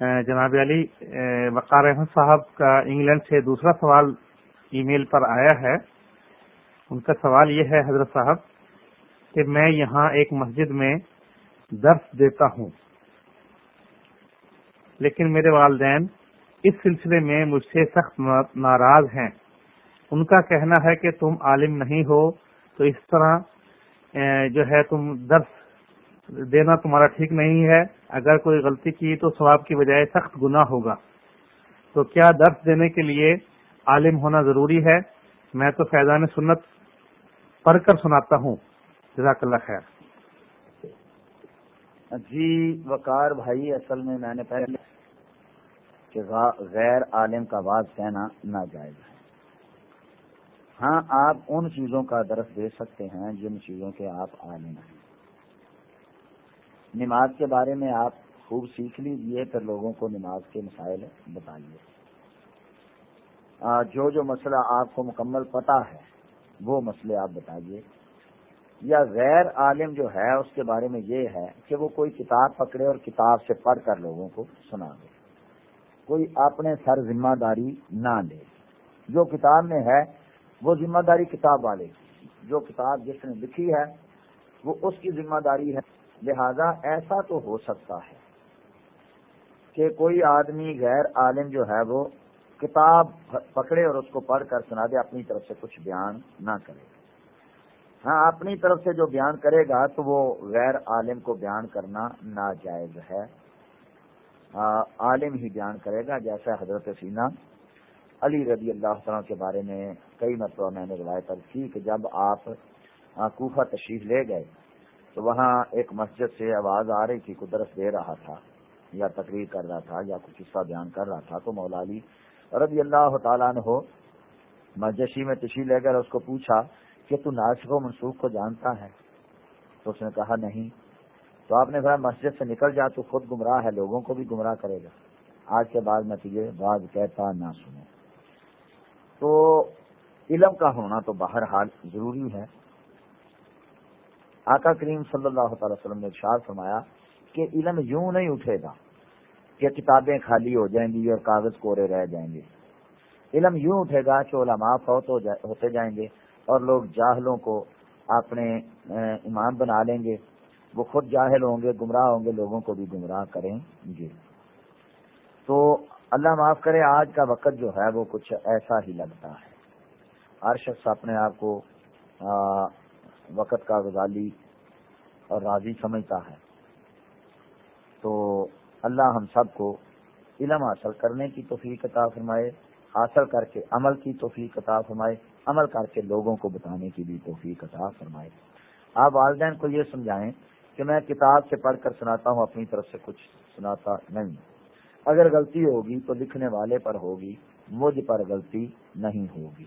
جناب علی وقار احمد صاحب کا انگلینڈ سے دوسرا سوال ای میل پر آیا ہے۔ ان کا سوال یہ ہے، حضرت صاحب، کہ میں یہاں ایک مسجد میں درس دیتا ہوں، لیکن میرے والدین اس سلسلے میں مجھ سے سخت ناراض ہیں۔ ان کا کہنا ہے کہ تم عالم نہیں ہو، تو اس طرح جو ہے تم درس دینا تمہارا ٹھیک نہیں ہے۔ اگر کوئی غلطی کی تو ثواب کی بجائے سخت گناہ ہوگا۔ تو کیا درس دینے کے لیے عالم ہونا ضروری ہے؟ میں تو فیضان سنت پڑھ کر سناتا ہوں۔ جزاک اللہ خیر۔ جی وقار بھائی، اصل میں میں نے پہلے کہ غیر عالم کا باز کہنا ناجائز ہے۔ ہاں آپ ان چیزوں کا درس دے سکتے ہیں جن چیزوں کے آپ عالم ہیں۔ نماز کے بارے میں آپ خوب سیکھ لیجیے پھر لوگوں کو نماز کے مسائل بتائیے۔ جو جو مسئلہ آپ کو مکمل پتا ہے، وہ مسئلے آپ بتائیے۔ یا غیر عالم جو ہے، اس کے بارے میں یہ ہے کہ وہ کوئی کتاب پکڑے اور کتاب سے پڑھ کر لوگوں کو سنا دے۔ کوئی اپنے سر ذمہ داری نہ لے۔ جو کتاب میں ہے، وہ ذمہ داری کتاب والے جو کتاب جس نے لکھی ہے، وہ اس کی ذمہ داری ہے۔ لہذا ایسا تو ہو سکتا ہے کہ کوئی آدمی غیر عالم جو ہے وہ کتاب پکڑے اور اس کو پڑھ کر سنا دے، اپنی طرف سے کچھ بیان نہ کرے۔ ہاں اپنی طرف سے جو بیان کرے گا تو وہ غیر عالم کو بیان کرنا ناجائز ہے۔ عالم ہی بیان کرے گا، جیسا حضرت سینا علی رضی اللہ تعالیٰ کے بارے میں کئی مرتبہ میں نے روایت کی کہ جب آپ کوفہ تشریف لے گئے تو وہاں ایک مسجد سے آواز آ رہی تھی قدرت دے رہا تھا یا تقریر کر رہا تھا یا کچھ قصہ بیان کر رہا تھا، تو مولا علی رضی اللہ تعالیٰ نے ہو مسجد میں تشریح لے کر اس کو پوچھا کہ تو ناسک و منسوخ کو جانتا ہے؟ تو اس نے کہا، نہیں۔ تو آپ نے کہا مسجد سے نکل جا، تو خود گمراہ ہے، لوگوں کو بھی گمراہ کرے گا۔ آج کے بعد میں تجھے بعض کہتا، نہ سنوں تو علم کا ہونا تو باہر حال ضروری ہے۔ آقا کریم صلی اللہ تعالی وسلم نے ارشاد فرمایا کہ علم یوں نہیں اٹھے گا کہ کتابیں خالی ہو جائیں گی اور کاغذ کورے رہ جائیں گے۔ علم یوں اٹھے گا کہ علماء فوت ہوتے جائیں گے اور لوگ جاہلوں کو اپنے امام بنا لیں گے۔ وہ خود جاہل ہوں گے، گمراہ ہوں گے، لوگوں کو بھی گمراہ کریں گے۔ تو اللہ معاف کرے، آج کا وقت جو ہے وہ کچھ ایسا ہی لگتا ہے۔ ہر شخص اپنے آپ کو وقت کا غزالی اور راضی سمجھتا ہے۔ تو اللہ ہم سب کو علم حاصل کرنے کی توفیق عطا فرمائے، حاصل کر کے عمل کی توفیق عطا فرمائے، عمل کر کے لوگوں کو بتانے کی بھی توفیق عطا فرمائے۔ آپ والدین کو یہ سمجھائیں کہ میں کتاب سے پڑھ کر سناتا ہوں، اپنی طرف سے کچھ سناتا نہیں۔ اگر غلطی ہوگی تو لکھنے والے پر ہوگی، مجھ پر غلطی نہیں ہوگی۔